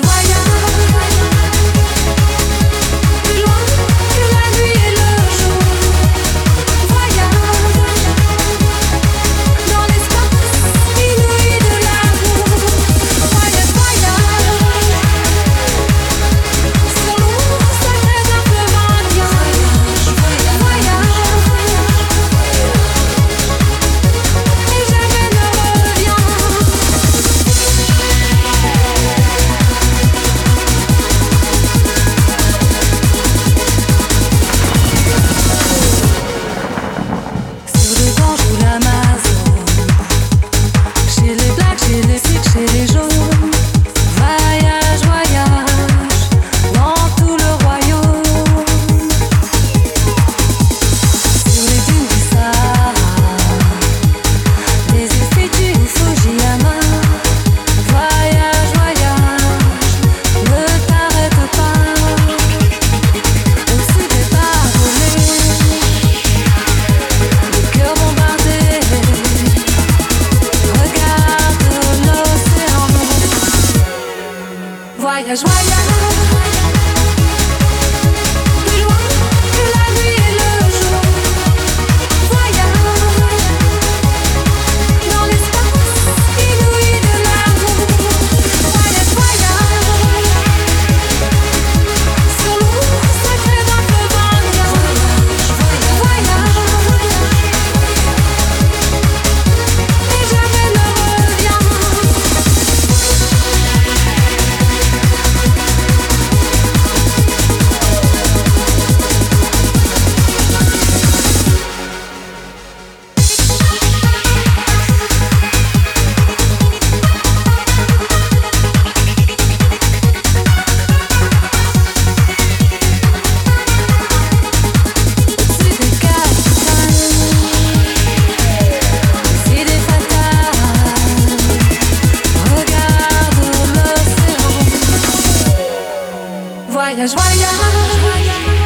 why I 'Cause why I That's why I.